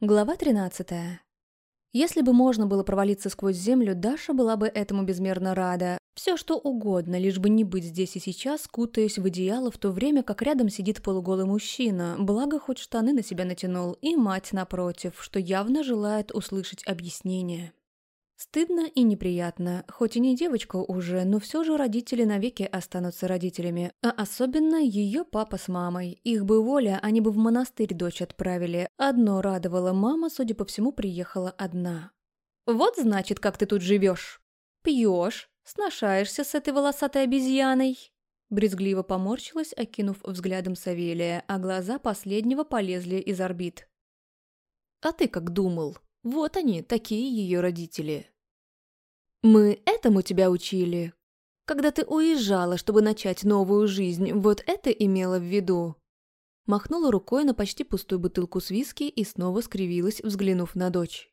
Глава 13. Если бы можно было провалиться сквозь землю, Даша была бы этому безмерно рада. Все что угодно, лишь бы не быть здесь и сейчас, кутаясь в одеяло, в то время как рядом сидит полуголый мужчина, благо хоть штаны на себя натянул, и мать напротив, что явно желает услышать объяснение. Стыдно и неприятно, хоть и не девочка уже, но все же родители навеки останутся родителями, а особенно ее папа с мамой. Их бы воля, они бы в монастырь дочь отправили. Одно радовало, мама, судя по всему, приехала одна. «Вот значит, как ты тут живешь. Пьешь, сношаешься с этой волосатой обезьяной». Брезгливо поморщилась, окинув взглядом Савелия, а глаза последнего полезли из орбит. «А ты как думал?» Вот они, такие ее родители. Мы этому тебя учили. Когда ты уезжала, чтобы начать новую жизнь, вот это имела в виду. Махнула рукой на почти пустую бутылку с виски и снова скривилась, взглянув на дочь.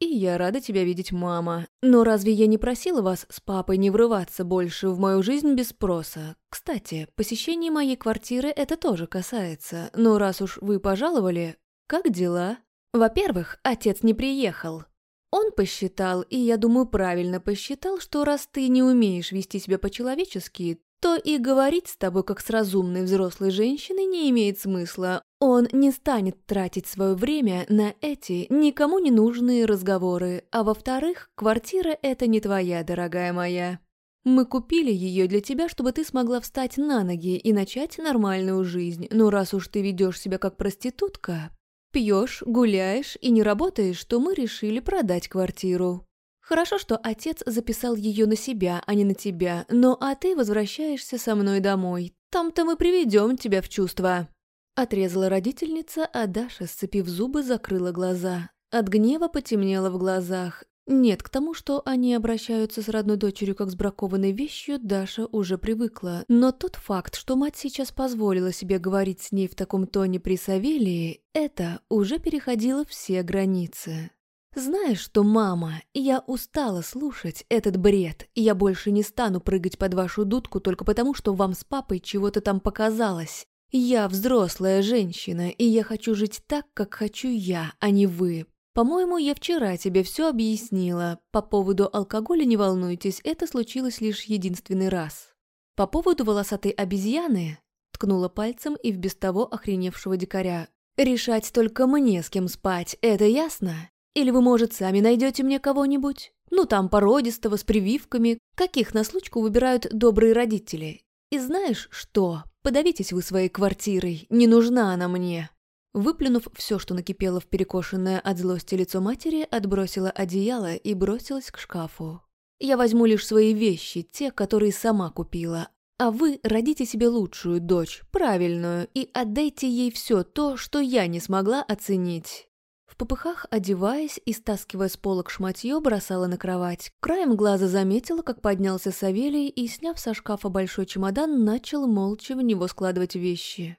«И я рада тебя видеть, мама. Но разве я не просила вас с папой не врываться больше в мою жизнь без спроса? Кстати, посещение моей квартиры это тоже касается. Но раз уж вы пожаловали, как дела?» Во-первых, отец не приехал. Он посчитал, и я думаю, правильно посчитал, что раз ты не умеешь вести себя по-человечески, то и говорить с тобой как с разумной взрослой женщиной не имеет смысла. Он не станет тратить свое время на эти никому не нужные разговоры. А во-вторых, квартира эта не твоя, дорогая моя. Мы купили ее для тебя, чтобы ты смогла встать на ноги и начать нормальную жизнь. Но раз уж ты ведешь себя как проститутка, Пьешь, гуляешь и не работаешь, что мы решили продать квартиру. Хорошо, что отец записал ее на себя, а не на тебя, но а ты возвращаешься со мной домой. Там-то мы приведем тебя в чувство». Отрезала родительница, а Даша, сцепив зубы, закрыла глаза. От гнева потемнело в глазах. Нет, к тому, что они обращаются с родной дочерью как с бракованной вещью, Даша уже привыкла. Но тот факт, что мать сейчас позволила себе говорить с ней в таком тоне при Савелии, это уже переходило все границы. «Знаешь что, мама, я устала слушать этот бред, я больше не стану прыгать под вашу дудку только потому, что вам с папой чего-то там показалось. Я взрослая женщина, и я хочу жить так, как хочу я, а не вы, «По-моему, я вчера тебе все объяснила. По поводу алкоголя не волнуйтесь, это случилось лишь единственный раз. По поводу волосатой обезьяны...» Ткнула пальцем и в без того охреневшего дикаря. «Решать только мне, с кем спать, это ясно? Или вы, может, сами найдете мне кого-нибудь? Ну, там, породистого, с прививками, каких на случку выбирают добрые родители. И знаешь что? Подавитесь вы своей квартирой, не нужна она мне». Выплюнув все, что накипело в перекошенное от злости лицо матери, отбросила одеяло и бросилась к шкафу. «Я возьму лишь свои вещи, те, которые сама купила, а вы родите себе лучшую дочь, правильную, и отдайте ей все то, что я не смогла оценить». В попыхах, одеваясь и стаскивая с полок шматье, бросала на кровать. Краем глаза заметила, как поднялся Савелий и, сняв со шкафа большой чемодан, начал молча в него складывать вещи.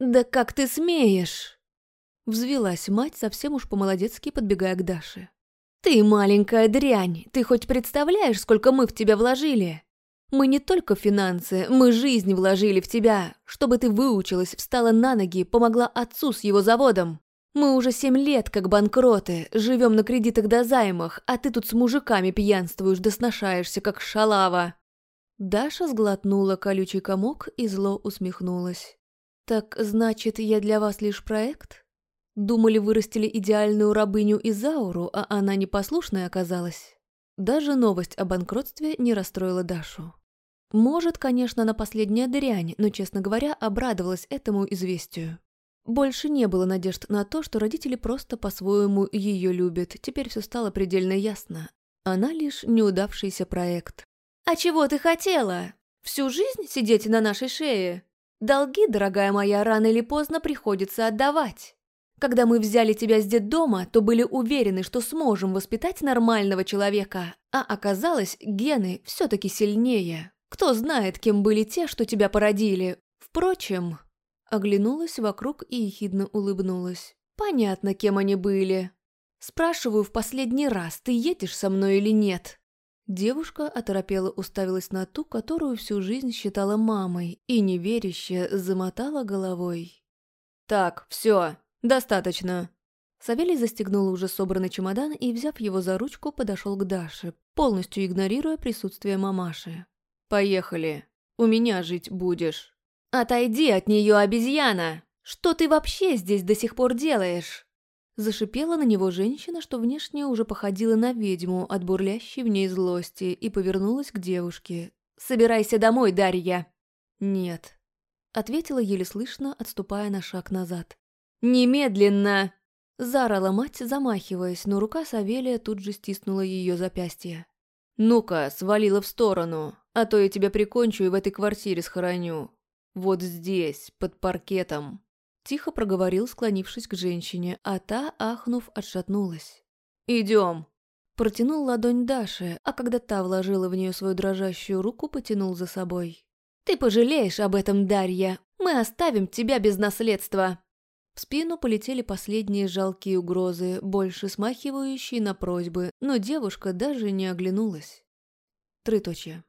«Да как ты смеешь?» Взвелась мать, совсем уж по-молодецки подбегая к Даше. «Ты маленькая дрянь! Ты хоть представляешь, сколько мы в тебя вложили? Мы не только финансы, мы жизнь вложили в тебя, чтобы ты выучилась, встала на ноги, помогла отцу с его заводом. Мы уже семь лет как банкроты, живем на кредитах до займах, а ты тут с мужиками пьянствуешь да как шалава». Даша сглотнула колючий комок и зло усмехнулась. «Так, значит, я для вас лишь проект? Думали, вырастили идеальную рабыню Изауру, а она непослушная оказалась?» Даже новость о банкротстве не расстроила Дашу. Может, конечно, на последняя дрянь, но, честно говоря, обрадовалась этому известию. Больше не было надежд на то, что родители просто по-своему ее любят. Теперь все стало предельно ясно. Она лишь неудавшийся проект. «А чего ты хотела? Всю жизнь сидеть на нашей шее?» Долги, дорогая моя, рано или поздно приходится отдавать. Когда мы взяли тебя с детдома, то были уверены, что сможем воспитать нормального человека, а оказалось, гены все-таки сильнее. Кто знает, кем были те, что тебя породили. Впрочем, оглянулась вокруг и ехидно улыбнулась. Понятно, кем они были. Спрашиваю в последний раз, ты едешь со мной или нет? Девушка оторопела уставилась на ту, которую всю жизнь считала мамой, и неверяще замотала головой. «Так, все, достаточно». Савелий застегнул уже собранный чемодан и, взяв его за ручку, подошел к Даше, полностью игнорируя присутствие мамаши. «Поехали. У меня жить будешь». «Отойди от нее, обезьяна! Что ты вообще здесь до сих пор делаешь?» Зашипела на него женщина, что внешне уже походила на ведьму от бурлящей в ней злости, и повернулась к девушке. «Собирайся домой, Дарья!» «Нет», — ответила еле слышно, отступая на шаг назад. «Немедленно!» Заорала мать, замахиваясь, но рука Савелия тут же стиснула ее запястье. «Ну-ка, свалила в сторону, а то я тебя прикончу и в этой квартире схороню. Вот здесь, под паркетом». Тихо проговорил, склонившись к женщине, а та, ахнув, отшатнулась. «Идем!» Протянул ладонь Даши, а когда та вложила в нее свою дрожащую руку, потянул за собой. «Ты пожалеешь об этом, Дарья! Мы оставим тебя без наследства!» В спину полетели последние жалкие угрозы, больше смахивающие на просьбы, но девушка даже не оглянулась. Трыточье.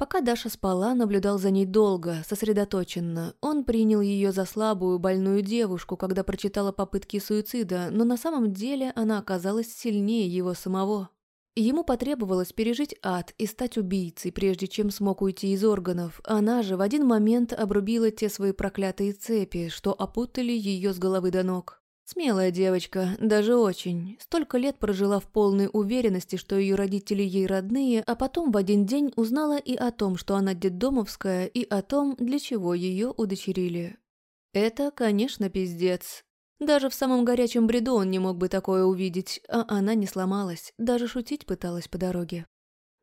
Пока Даша спала, наблюдал за ней долго, сосредоточенно. Он принял ее за слабую, больную девушку, когда прочитала попытки суицида, но на самом деле она оказалась сильнее его самого. Ему потребовалось пережить ад и стать убийцей, прежде чем смог уйти из органов. Она же в один момент обрубила те свои проклятые цепи, что опутали ее с головы до ног. Смелая девочка, даже очень. Столько лет прожила в полной уверенности, что ее родители ей родные, а потом в один день узнала и о том, что она детдомовская, и о том, для чего ее удочерили. Это, конечно, пиздец. Даже в самом горячем бреду он не мог бы такое увидеть, а она не сломалась, даже шутить пыталась по дороге.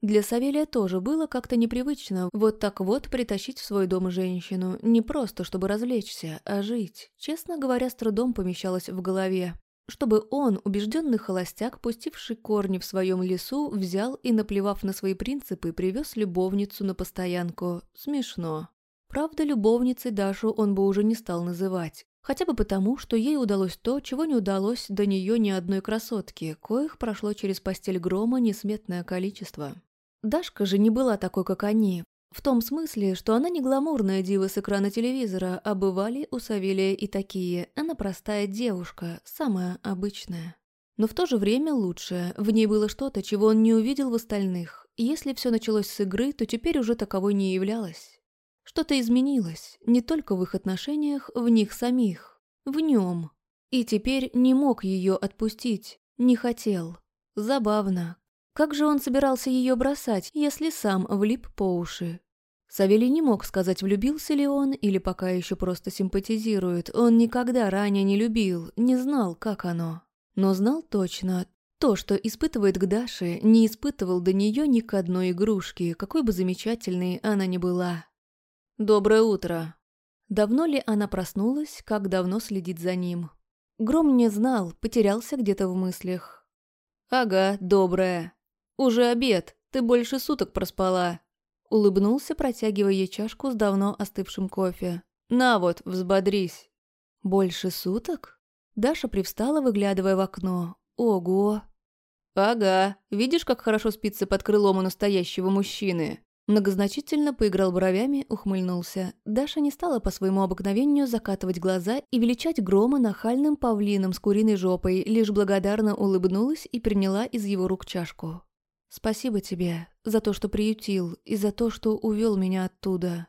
Для Савелия тоже было как-то непривычно вот так вот притащить в свой дом женщину, не просто чтобы развлечься, а жить. Честно говоря, с трудом помещалось в голове. Чтобы он, убежденный холостяк, пустивший корни в своем лесу, взял и, наплевав на свои принципы, привез любовницу на постоянку. Смешно. Правда, любовницей Дашу он бы уже не стал называть. Хотя бы потому, что ей удалось то, чего не удалось до нее ни одной красотки, коих прошло через постель грома несметное количество. Дашка же не была такой, как они. В том смысле, что она не гламурная дива с экрана телевизора, а бывали у Савелия и такие. Она простая девушка, самая обычная. Но в то же время лучшая. В ней было что-то, чего он не увидел в остальных. Если все началось с игры, то теперь уже таковой не являлась. Что-то изменилось, не только в их отношениях, в них самих, в нем. И теперь не мог ее отпустить, не хотел. Забавно. Как же он собирался ее бросать, если сам влип по уши? Савелий не мог сказать, влюбился ли он или пока еще просто симпатизирует. Он никогда ранее не любил, не знал, как оно. Но знал точно, то, что испытывает к Даше, не испытывал до нее ни к одной игрушке, какой бы замечательной она ни была. «Доброе утро». Давно ли она проснулась, как давно следит за ним? Гром не знал, потерялся где-то в мыслях. «Ага, доброе. Уже обед, ты больше суток проспала». Улыбнулся, протягивая ей чашку с давно остывшим кофе. «На вот, взбодрись». «Больше суток?» Даша привстала, выглядывая в окно. «Ого!» «Ага, видишь, как хорошо спится под крылом у настоящего мужчины?» Многозначительно поиграл бровями, ухмыльнулся. Даша не стала по своему обыкновению закатывать глаза и величать грома нахальным павлином с куриной жопой, лишь благодарно улыбнулась и приняла из его рук чашку. «Спасибо тебе за то, что приютил, и за то, что увел меня оттуда.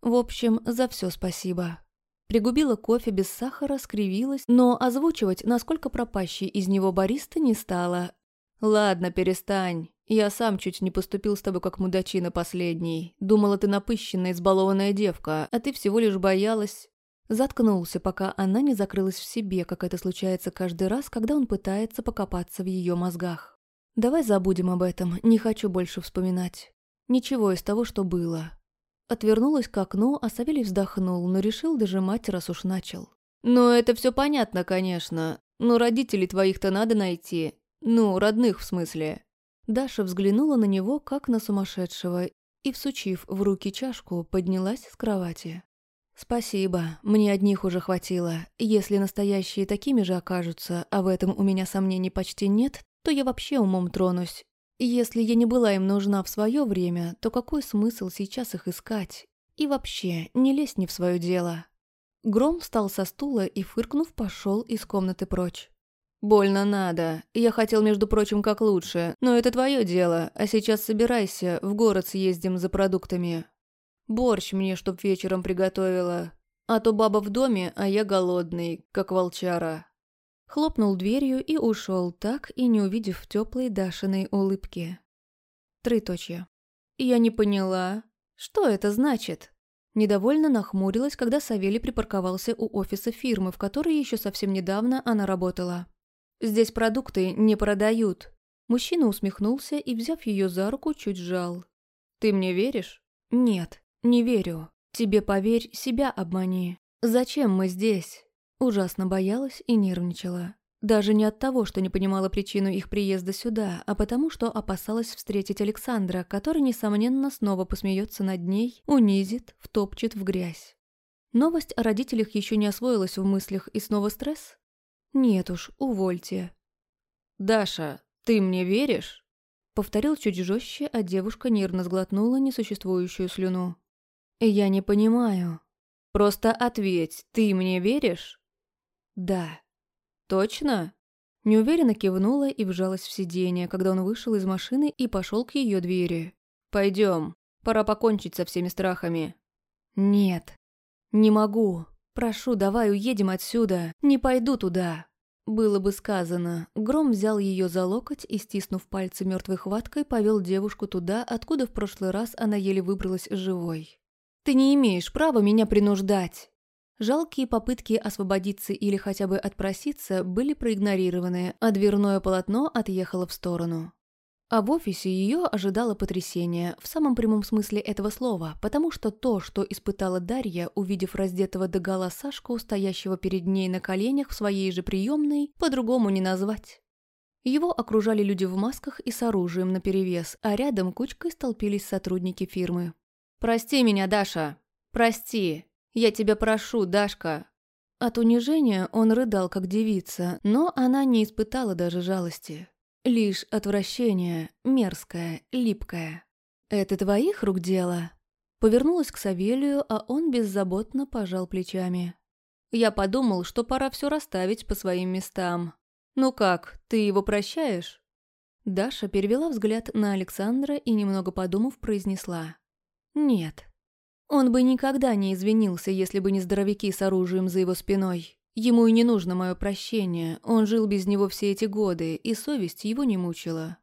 В общем, за все спасибо». Пригубила кофе без сахара, скривилась, но озвучивать, насколько пропащий из него бариста не стала. «Ладно, перестань. Я сам чуть не поступил с тобой как мудачина последний. Думала, ты напыщенная, избалованная девка, а ты всего лишь боялась. Заткнулся, пока она не закрылась в себе, как это случается каждый раз, когда он пытается покопаться в ее мозгах. Давай забудем об этом, не хочу больше вспоминать. Ничего из того, что было. Отвернулась к окну, а Савелий вздохнул, но решил дожимать, раз уж начал. «Ну, это все понятно, конечно. Но родителей твоих-то надо найти. Ну, родных в смысле. Даша взглянула на него, как на сумасшедшего, и, всучив в руки чашку, поднялась с кровати. «Спасибо, мне одних уже хватило. Если настоящие такими же окажутся, а в этом у меня сомнений почти нет, то я вообще умом тронусь. Если я не была им нужна в свое время, то какой смысл сейчас их искать? И вообще, не лезь не в свое дело». Гром встал со стула и, фыркнув, пошел из комнаты прочь. «Больно надо. Я хотел, между прочим, как лучше. Но это твое дело. А сейчас собирайся, в город съездим за продуктами. Борщ мне, чтоб вечером приготовила. А то баба в доме, а я голодный, как волчара». Хлопнул дверью и ушел, так и не увидев теплой Дашиной улыбки. Троеточие. «Я не поняла. Что это значит?» Недовольно нахмурилась, когда Савелий припарковался у офиса фирмы, в которой еще совсем недавно она работала. «Здесь продукты не продают». Мужчина усмехнулся и, взяв ее за руку, чуть сжал. «Ты мне веришь?» «Нет, не верю. Тебе поверь, себя обмани. Зачем мы здесь?» Ужасно боялась и нервничала. Даже не от того, что не понимала причину их приезда сюда, а потому, что опасалась встретить Александра, который, несомненно, снова посмеется над ней, унизит, втопчет в грязь. Новость о родителях еще не освоилась в мыслях, и снова стресс? Нет уж, увольте. «Даша, ты мне веришь?» Повторил чуть жестче, а девушка нервно сглотнула несуществующую слюну. «Я не понимаю. Просто ответь, ты мне веришь?» «Да». «Точно?» Неуверенно кивнула и вжалась в сиденье, когда он вышел из машины и пошел к ее двери. Пойдем, пора покончить со всеми страхами». «Нет, не могу. Прошу, давай уедем отсюда. Не пойду туда». Было бы сказано. Гром взял ее за локоть и, стиснув пальцы мертвой хваткой, повел девушку туда, откуда в прошлый раз она еле выбралась живой. «Ты не имеешь права меня принуждать!» Жалкие попытки освободиться или хотя бы отпроситься были проигнорированы, а дверное полотно отъехало в сторону. А в офисе ее ожидало потрясение, в самом прямом смысле этого слова, потому что то, что испытала Дарья, увидев раздетого догола Сашку, стоящего перед ней на коленях в своей же приемной, по-другому не назвать. Его окружали люди в масках и с оружием наперевес, а рядом кучкой столпились сотрудники фирмы. «Прости меня, Даша! Прости! «Я тебя прошу, Дашка!» От унижения он рыдал, как девица, но она не испытала даже жалости. Лишь отвращение, мерзкое, липкое. «Это твоих рук дело?» Повернулась к Савелию, а он беззаботно пожал плечами. «Я подумал, что пора все расставить по своим местам. Ну как, ты его прощаешь?» Даша перевела взгляд на Александра и, немного подумав, произнесла. «Нет». Он бы никогда не извинился, если бы не здоровяки с оружием за его спиной. Ему и не нужно мое прощение, он жил без него все эти годы, и совесть его не мучила.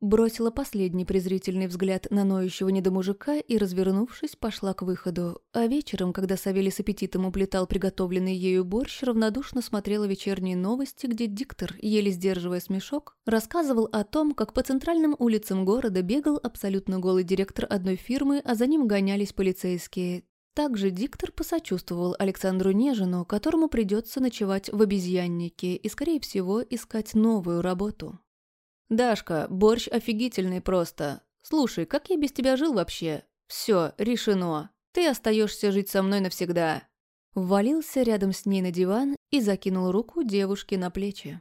Бросила последний презрительный взгляд на ноющего недомужика и, развернувшись, пошла к выходу. А вечером, когда Савелий с аппетитом уплетал приготовленный ею борщ, равнодушно смотрела вечерние новости, где диктор, еле сдерживая смешок, рассказывал о том, как по центральным улицам города бегал абсолютно голый директор одной фирмы, а за ним гонялись полицейские. Также диктор посочувствовал Александру Нежину, которому придется ночевать в обезьяннике и, скорее всего, искать новую работу. «Дашка, борщ офигительный просто. Слушай, как я без тебя жил вообще? Все, решено. Ты остаешься жить со мной навсегда». Ввалился рядом с ней на диван и закинул руку девушке на плечи.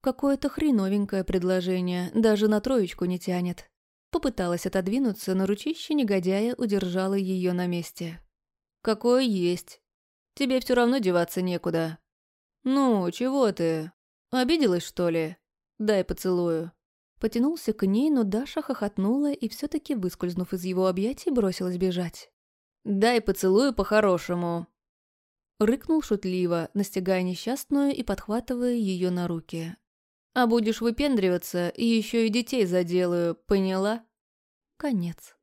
Какое-то хреновенькое предложение, даже на троечку не тянет. Попыталась отодвинуться, но ручище негодяя удержало ее на месте. «Какое есть. Тебе все равно деваться некуда». «Ну, чего ты? Обиделась, что ли?» «Дай поцелую». Потянулся к ней, но Даша хохотнула и все таки выскользнув из его объятий, бросилась бежать. «Дай поцелую по-хорошему». Рыкнул шутливо, настигая несчастную и подхватывая ее на руки. «А будешь выпендриваться, и еще и детей заделаю, поняла?» Конец.